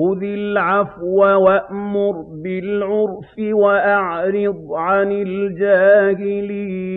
خُذِ الْعَفْوَ وَأْمُرْ بِالْعُرْفِ وَأَعْرِضْ عَنِ الْجَاهِلِينَ.